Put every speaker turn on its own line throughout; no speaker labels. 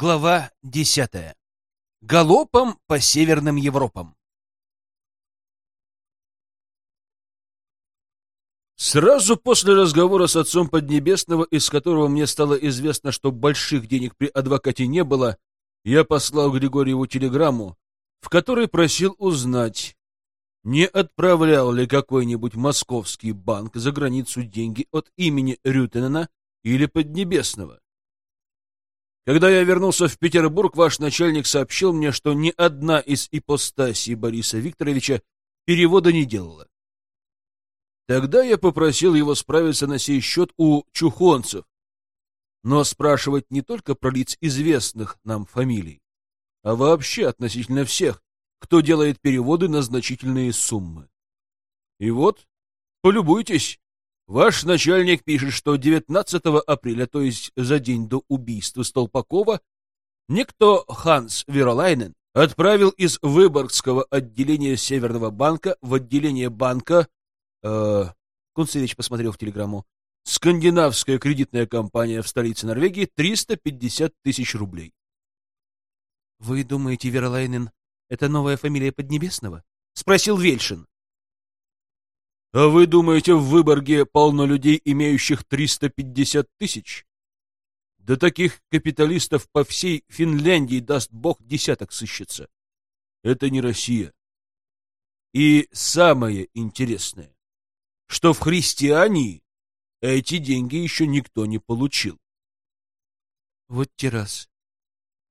Глава десятая. Галопом по северным Европам.
Сразу после разговора с отцом Поднебесного, из которого мне стало известно, что больших денег при адвокате не было, я послал Григорьеву телеграмму, в которой просил узнать, не отправлял ли какой-нибудь московский банк за границу деньги от имени Рютенена или Поднебесного. Когда я вернулся в Петербург, ваш начальник сообщил мне, что ни одна из ипостасий Бориса Викторовича перевода не делала. Тогда я попросил его справиться на сей счет у чухонцев, но спрашивать не только про лиц известных нам фамилий, а вообще относительно всех, кто делает переводы на значительные суммы. И вот, полюбуйтесь, Ваш начальник пишет, что 19 апреля, то есть за день до убийства Столпакова, никто Ханс Веролайнен отправил из Выборгского отделения Северного банка в отделение банка... Э, Кунцевич посмотрел в телеграмму. Скандинавская кредитная компания в столице Норвегии 350 тысяч рублей.
— Вы думаете, Веролайнен — это новая фамилия Поднебесного? — спросил Вельшин.
А вы думаете, в Выборге полно людей, имеющих 350 тысяч? Да таких капиталистов по всей Финляндии, даст бог, десяток сыщется. Это не Россия. И самое интересное, что в христиании эти деньги еще никто не получил.
Вот террас.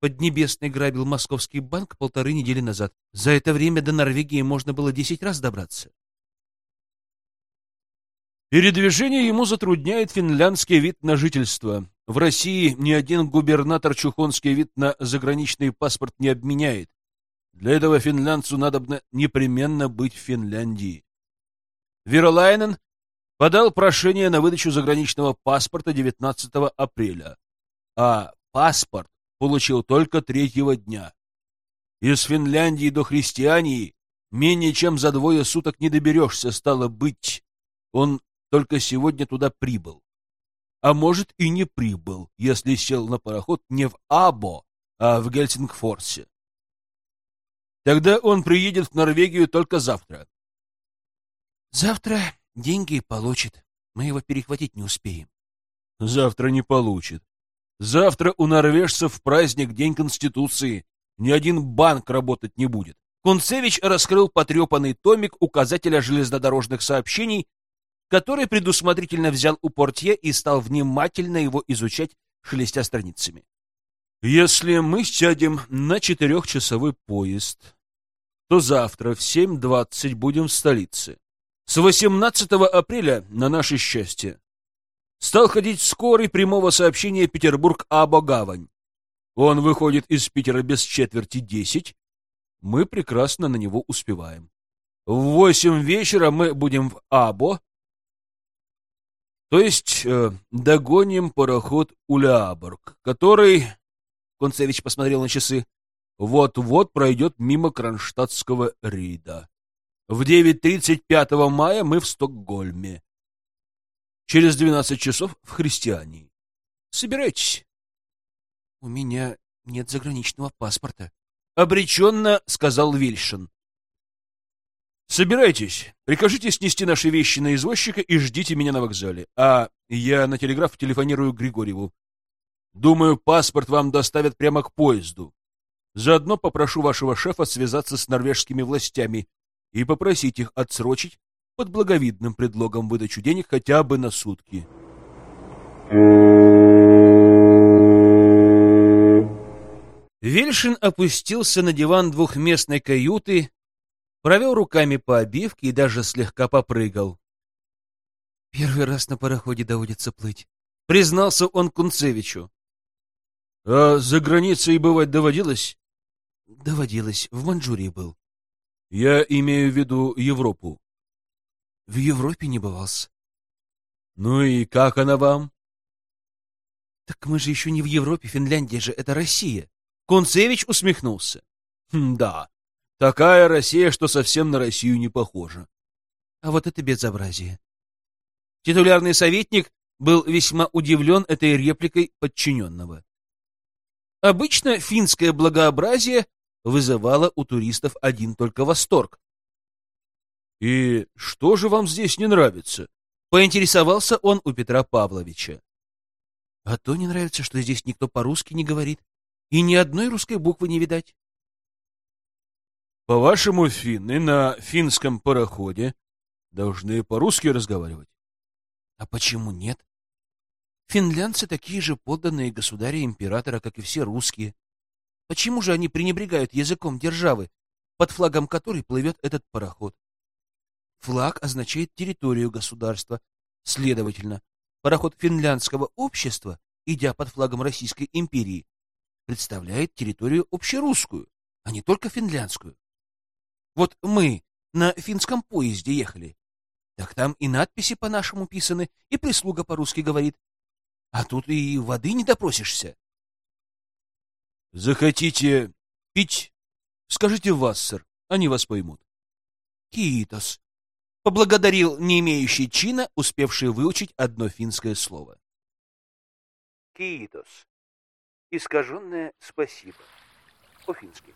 Поднебесный грабил московский банк полторы недели назад. За это время до Норвегии можно было десять раз добраться.
Передвижение ему затрудняет финляндский вид на жительство. В России ни один губернатор чухонский вид на заграничный паспорт не обменяет. Для этого финлянцу надо непременно быть в Финляндии. Веролайнен подал прошение на выдачу заграничного паспорта 19 апреля, а паспорт получил только третьего дня. Из Финляндии до Христиании менее чем за двое суток не доберешься, стало быть. Он только сегодня туда прибыл. А может и не прибыл, если сел на пароход не в Або, а в Гельсингфорсе. Тогда он приедет в Норвегию только завтра.
Завтра деньги получит. Мы его перехватить не успеем.
Завтра не получит. Завтра у норвежцев праздник День Конституции. Ни один банк работать не будет. Кунцевич раскрыл потрепанный томик указателя железнодорожных сообщений который предусмотрительно взял у портье и стал внимательно его изучать, шелестя страницами. «Если мы сядем на четырехчасовой поезд, то завтра в 7.20 будем в столице. С 18 апреля, на наше счастье, стал ходить скорый прямого сообщения Петербург-Або-Гавань. Он выходит из Питера без четверти десять. Мы прекрасно на него успеваем. В восемь вечера мы будем в Або, то есть э, догоним пароход Уляборг, который, Концевич посмотрел на часы, вот-вот пройдет мимо Кронштадтского рейда. В 9.35 мая мы в Стокгольме. Через 12 часов в Христиании. Собирайтесь.
— У меня нет заграничного паспорта.
— обреченно сказал Вильшин. Собирайтесь, прикажите снести наши вещи на извозчика и ждите меня на вокзале. А я на телеграф телефонирую Григорьеву. Думаю, паспорт вам доставят прямо к поезду. Заодно попрошу вашего шефа связаться с норвежскими властями и попросить их отсрочить под благовидным предлогом выдачу денег хотя бы на сутки.
Вельшин опустился на диван двухместной каюты провел руками по обивке и даже слегка попрыгал. «Первый раз на пароходе доводится плыть», — признался он Кунцевичу.
«А за границей бывать доводилось?»
«Доводилось. В Манчжурии был».
«Я имею в виду Европу».
«В Европе не бывался».
«Ну и как она вам?»
«Так мы же еще не в Европе, Финляндия же — это Россия». Кунцевич усмехнулся.
«Хм, «Да, Такая Россия, что совсем на Россию не похожа.
А вот это безобразие. Титулярный советник был весьма удивлен этой репликой подчиненного. Обычно финское благообразие вызывало у туристов один только восторг.
«И что же вам здесь не нравится?»
— поинтересовался он у Петра Павловича.
«А то не нравится, что здесь никто по-русски не говорит, и ни одной русской буквы не видать».
«По-вашему, финны на финском пароходе должны по-русски разговаривать?»
«А почему нет? Финлянцы такие же подданные государя-императора, как и все русские. Почему же они пренебрегают языком державы, под флагом которой плывет этот пароход? Флаг означает территорию государства. Следовательно, пароход финляндского общества, идя под флагом Российской империи, представляет территорию общерусскую, а не только финляндскую. Вот мы на финском поезде ехали. Так там и надписи по-нашему писаны, и прислуга по-русски говорит. А тут и воды не допросишься.
Захотите пить? Скажите Вассер, они вас поймут.
Китос. Поблагодарил не имеющий чина, успевший выучить одно финское слово.
Китос. Искаженное спасибо. По-фински.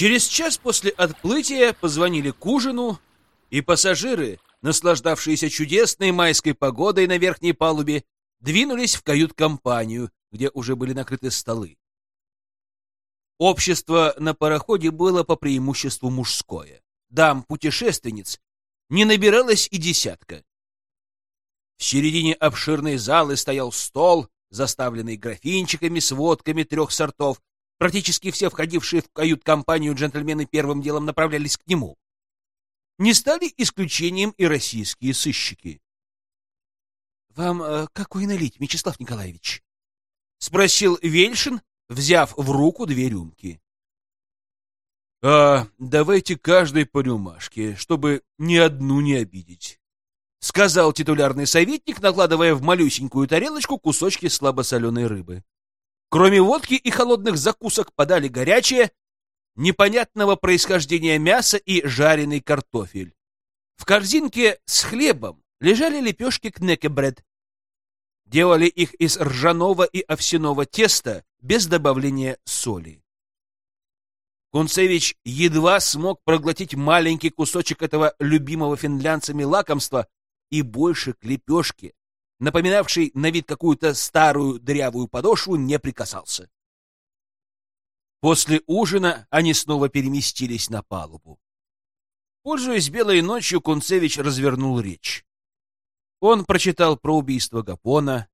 Через час после отплытия позвонили к ужину, и пассажиры, наслаждавшиеся чудесной майской погодой на верхней палубе, двинулись в кают-компанию, где уже были накрыты столы. Общество на пароходе было по преимуществу мужское. Дам-путешественниц не набиралось и десятка. В середине обширной залы стоял стол, заставленный графинчиками с водками трех сортов, Практически все входившие в кают-компанию джентльмены первым делом направлялись к нему. Не стали исключением и российские сыщики.
— Вам э, какой налить, Мячеслав Николаевич?
— спросил Вельшин, взяв в руку две рюмки.
— А, давайте каждой по рюмашке, чтобы ни одну не обидеть, — сказал титулярный советник, накладывая в малюсенькую тарелочку кусочки слабосоленой рыбы.
Кроме водки и холодных закусок подали горячее, непонятного происхождения мясо и жареный картофель. В корзинке с хлебом лежали лепешки кнекебред. Делали их из ржаного и овсяного теста без добавления соли. Кунцевич едва смог проглотить маленький кусочек этого любимого финлянцами лакомства и больше к лепешке напоминавший на вид какую-то старую дырявую подошву, не прикасался. После ужина они снова переместились на палубу. Пользуясь белой ночью, Кунцевич развернул речь. Он прочитал про убийство Гапона,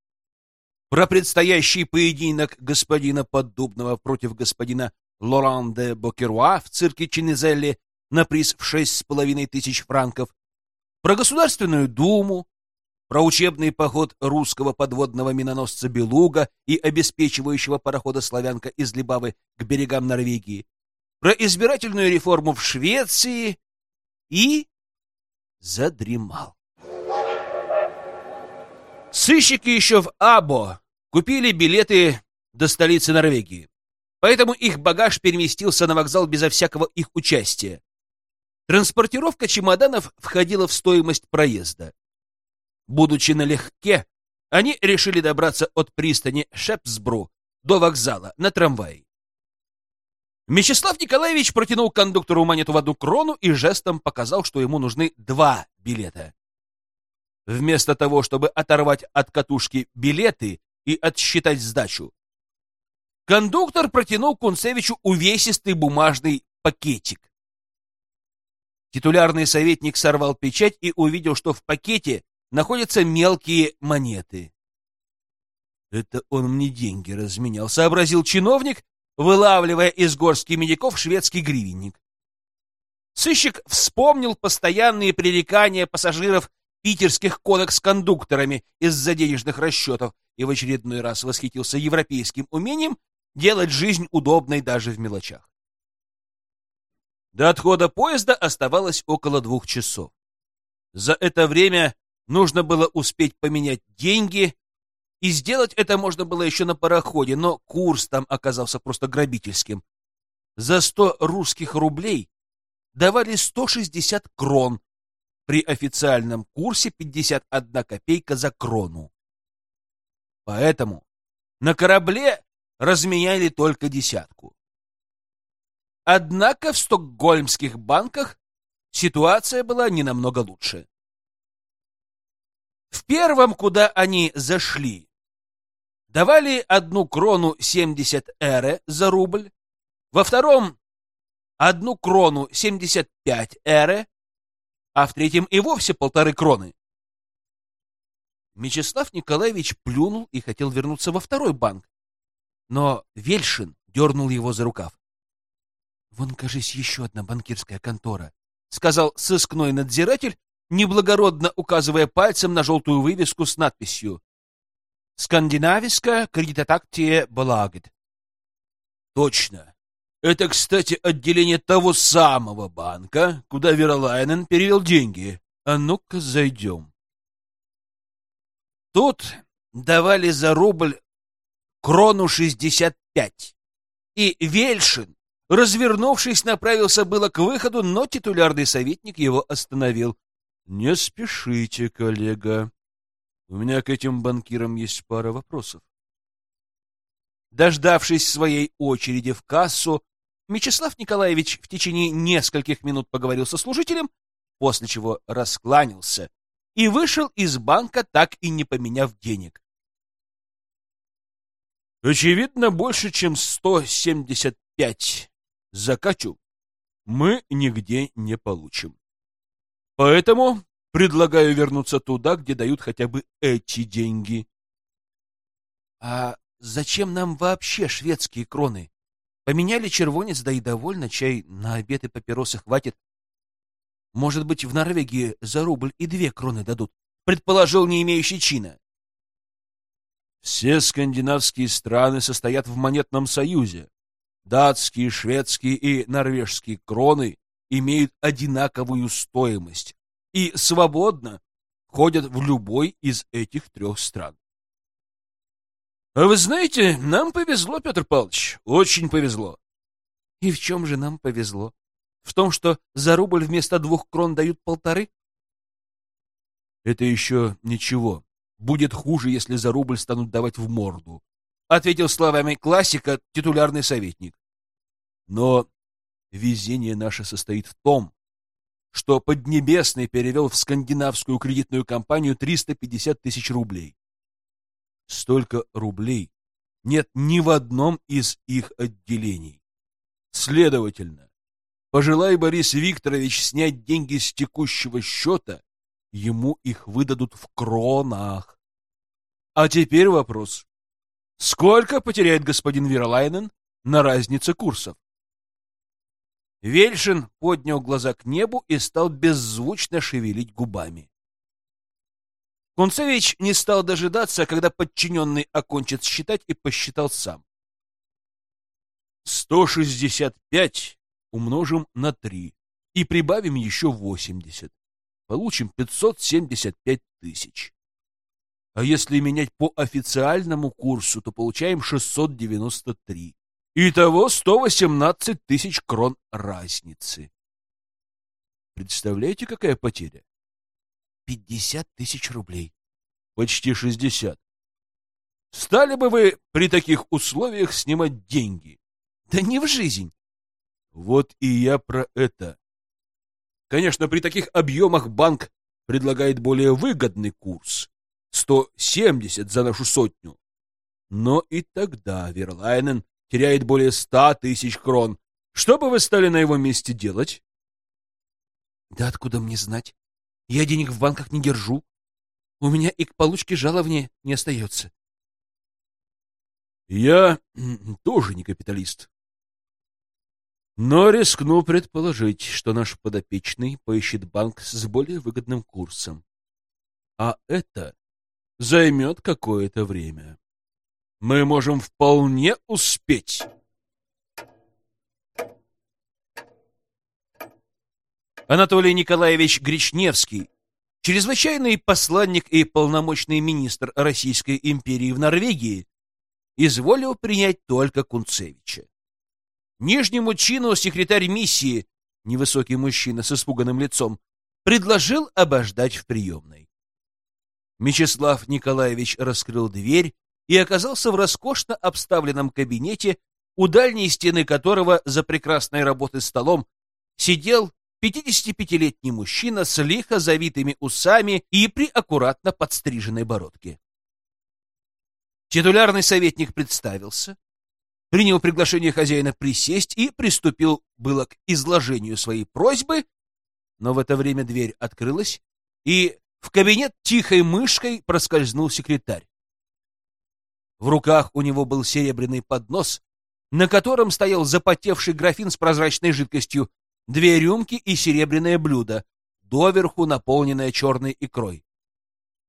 про предстоящий поединок господина Поддубного против господина Лоран де Бокеруа в цирке Чинезелли на приз в шесть с половиной тысяч франков, про Государственную Думу, про учебный поход русского подводного миноносца «Белуга» и обеспечивающего парохода «Славянка» из Либавы к берегам Норвегии, про избирательную реформу в Швеции и задремал. Сыщики еще в Або купили билеты до столицы Норвегии, поэтому их багаж переместился на вокзал безо всякого их участия. Транспортировка чемоданов входила в стоимость проезда. Будучи налегке, они решили добраться от пристани Шепсбру до вокзала на трамвае. Мячеслав Николаевич протянул кондуктору монету в одну крону и жестом показал, что ему нужны два билета. Вместо того, чтобы оторвать от катушки билеты и отсчитать сдачу, кондуктор протянул Кунцевичу увесистый бумажный пакетик. Титулярный советник сорвал печать и увидел, что в пакете находятся мелкие монеты. Это он мне деньги разменял, сообразил чиновник, вылавливая из горстки медиков шведский гривенник. Сыщик вспомнил постоянные пререкания пассажиров питерских конок с кондукторами из-за денежных расчетов и в очередной раз восхитился европейским умением делать жизнь удобной даже в мелочах. До отхода поезда оставалось около двух часов. За это время Нужно было успеть поменять деньги, и сделать это можно было еще на пароходе, но курс там оказался просто грабительским. за 100 русских рублей давали 160 крон, при официальном курсе 51 копейка за крону. Поэтому на корабле разменяли только десятку. Однако в стокгольмских банках ситуация была не намного лучше. В первом, куда они зашли, давали одну крону 70 эре за рубль, во втором одну крону 75 эре, а в третьем и вовсе полторы кроны. Мечислав Николаевич плюнул и хотел вернуться во второй банк, но Вельшин дернул его за рукав. — Вон, кажись, еще одна банкирская контора, — сказал сыскной надзиратель, неблагородно указывая пальцем на желтую вывеску с надписью «Скандинавиская кредитотактия Балагет». «Точно!» Это, кстати, отделение того самого банка, куда Веролайнен перевел деньги. А ну-ка зайдем. Тут давали за рубль крону шестьдесят пять. И Вельшин, развернувшись, направился было к выходу, но титулярный советник его остановил. — Не спешите, коллега. У меня к этим банкирам есть пара вопросов. Дождавшись своей очереди в кассу, Мечислав Николаевич в течение нескольких минут поговорил со служителем, после чего раскланялся и вышел из банка, так и не поменяв денег. Очевидно, больше, чем 175 закачу мы нигде не получим. Поэтому предлагаю вернуться туда, где дают хотя бы эти деньги. — А зачем нам вообще шведские кроны? Поменяли червонец, да и довольно, чай на обед и папиросы хватит. Может быть, в Норвегии за рубль и две кроны дадут, предположил не имеющий чина. Все скандинавские страны состоят в монетном союзе. Датские, шведские и норвежские кроны имеют одинаковую стоимость и свободно входят в любой из этих трех стран. А вы знаете, нам повезло, Петр Павлович, очень повезло. И в чем же нам повезло? В том, что за рубль вместо двух крон дают полторы? Это еще ничего. Будет хуже, если за рубль станут давать в морду, ответил словами классика титулярный советник. Но везение наше состоит в том, что Поднебесный перевел в скандинавскую кредитную компанию 350 тысяч рублей. Столько рублей нет ни в одном из их отделений. Следовательно, пожелай Борис Викторович снять деньги с текущего счета, ему их выдадут в кронах. А теперь вопрос. Сколько потеряет господин Верлайнен на разнице курсов? Вельшин поднял глаза к небу и стал беззвучно шевелить губами. Кунцевич не стал дожидаться, когда подчиненный окончит считать, и посчитал сам. 165 умножим на 3 и прибавим еще 80. Получим 575 тысяч. А если менять по официальному курсу, то получаем 693. Итого 118 тысяч крон разницы. Представляете, какая потеря? Пятьдесят тысяч рублей. Почти шестьдесят. Стали бы вы при таких условиях снимать деньги? Да не в жизнь. Вот и я про это. Конечно, при таких объемах банк предлагает более выгодный курс. 170 за нашу сотню. Но и тогда Верлайнен теряет более ста тысяч крон. Что бы вы стали на его месте делать? Да откуда мне знать? Я денег в банках не держу. У меня и к получке жалования не остается. Я тоже не капиталист. Но рискну предположить, что наш подопечный поищет банк с более выгодным курсом. А это займет какое-то время. Мы можем вполне успеть. Анатолий Николаевич Гречневский, чрезвычайный посланник и полномочный министр Российской империи в Норвегии, изволил принять только Кунцевича. Нижнему чину секретарь миссии, невысокий мужчина с испуганным лицом, предложил обождать в приемной. Мечислав Николаевич раскрыл дверь и оказался в роскошно обставленном кабинете, у дальней стены которого за прекрасной работой столом сидел 55-летний мужчина с лихо завитыми усами и при аккуратно подстриженной бородке. Титулярный советник представился, принял приглашение хозяина присесть и приступил было к изложению своей просьбы, но в это время дверь открылась, и в кабинет тихой мышкой проскользнул секретарь. В руках у него был серебряный поднос, на котором стоял запотевший графин с прозрачной жидкостью, две рюмки и серебряное блюдо, доверху наполненное черной икрой.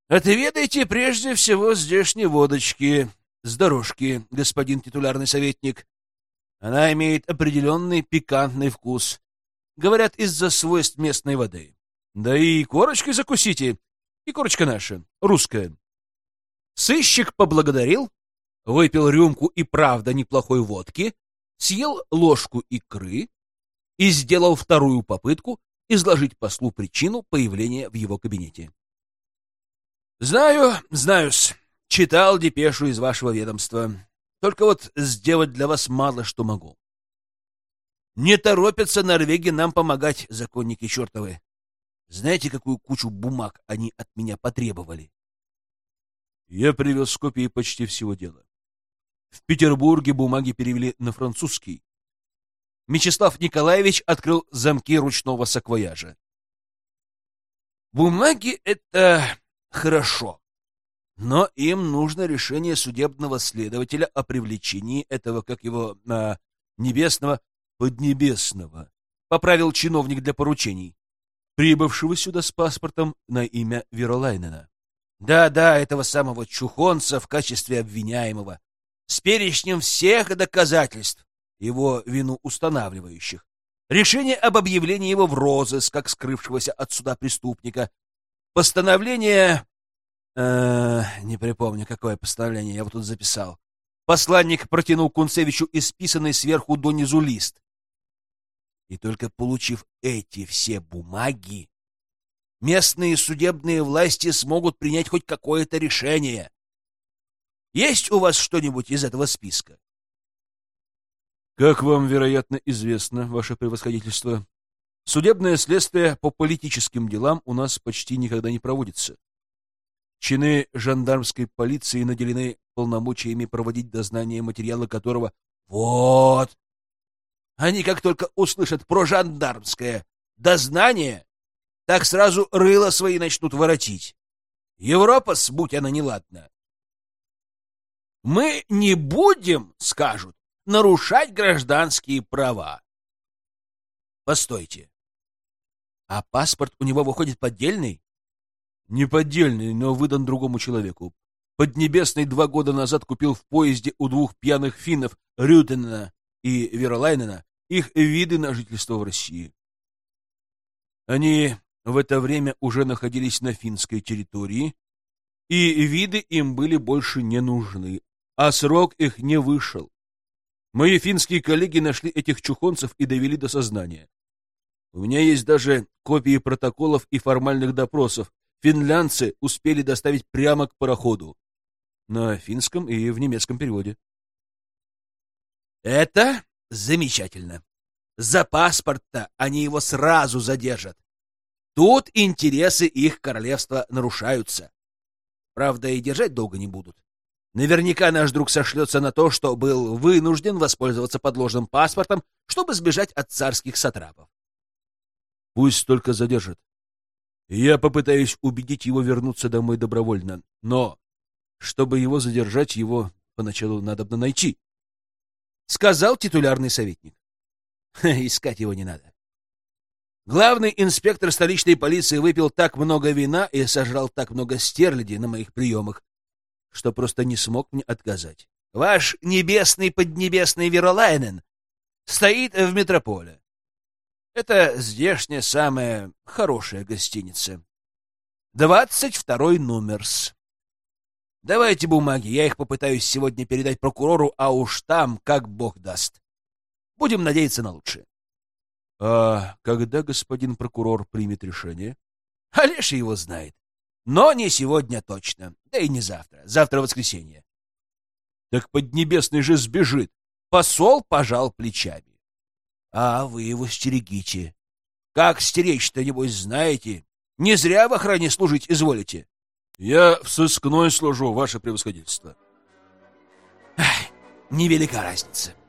«Отведайте прежде всего здешней водочки, с дорожки, господин титулярный советник. Она имеет определенный пикантный вкус. Говорят, из-за свойств местной воды. Да и корочкой закусите. И корочка наша, русская». Сыщик поблагодарил, выпил рюмку и правда неплохой водки, съел ложку икры и сделал вторую попытку изложить послу причину появления в его кабинете. «Знаю, знаю-с. Читал депешу из вашего ведомства. Только вот сделать для вас мало что могу. Не торопятся норвеги нам помогать, законники чертовы. Знаете, какую кучу бумаг они от меня потребовали?
Я привез копии почти всего дела. В Петербурге бумаги перевели на французский.
Мечислав Николаевич открыл замки ручного саквояжа. Бумаги — это хорошо, но им нужно решение судебного следователя о привлечении этого, как его, а, небесного, поднебесного, поправил чиновник для поручений, прибывшего сюда с паспортом на имя Веролайнена. Да-да, этого самого чухонца в качестве обвиняемого, с перечнем всех доказательств, его вину устанавливающих, решение об объявлении его в розыск, как скрывшегося от суда преступника, постановление... Э, не припомню, какое постановление я вот тут записал. Посланник протянул Кунцевичу исписанный сверху донизу лист. И только получив эти все бумаги, местные судебные власти смогут принять хоть какое-то решение. Есть у вас что-нибудь из этого списка?
Как вам, вероятно, известно, ваше превосходительство, судебное следствие по политическим делам у нас почти никогда не проводится. Чины жандармской полиции наделены полномочиями проводить дознание, материала которого...
Вот! Они как только услышат про жандармское дознание, так сразу рыло свои начнут воротить. Европа, будь она неладна. Мы не будем, скажут, нарушать гражданские права. Постойте. А паспорт у него выходит поддельный?
Не поддельный, но выдан другому человеку. Поднебесный два года назад купил в поезде у двух пьяных финнов Рютенена и Веролайнена их виды на жительство в России. Они в это время уже находились на финской территории, и виды им были больше не нужны, а срок их не вышел. Мои финские коллеги нашли этих чухонцев и довели до сознания. У меня есть даже копии протоколов и формальных допросов. Финлянцы успели доставить прямо к пароходу. На финском и в немецком переводе.
Это замечательно. За паспорт-то они его сразу задержат. Тут интересы их королевства нарушаются. Правда, и держать долго не будут. Наверняка наш друг сошлется на то, что был вынужден воспользоваться подложным паспортом, чтобы сбежать от царских сатрапов.
Пусть только задержит. Я попытаюсь убедить его вернуться домой добровольно, но чтобы его задержать, его поначалу надо бы найти. Сказал титулярный советник.
Искать его не надо. Главный инспектор столичной полиции выпил так много вина и сожрал так много стерляди на моих приемах, что просто не смог мне отказать. Ваш небесный поднебесный Веролайнен стоит в метрополе. Это здешняя самая хорошая гостиница. Двадцать второй номерс. Давайте бумаги, я их попытаюсь сегодня передать прокурору, а уж там как бог даст. Будем надеяться на лучшее.
— А когда господин прокурор примет решение?
— Олеша его знает. Но не сегодня точно, да и не завтра. Завтра воскресенье.
— Так Поднебесный же сбежит.
Посол пожал плечами. — А вы его стерегите. Как стеречь-то, небось, знаете? Не зря в охране служить изволите.
— Я в сыскной служу, ваше превосходительство.
— Невелика разница. —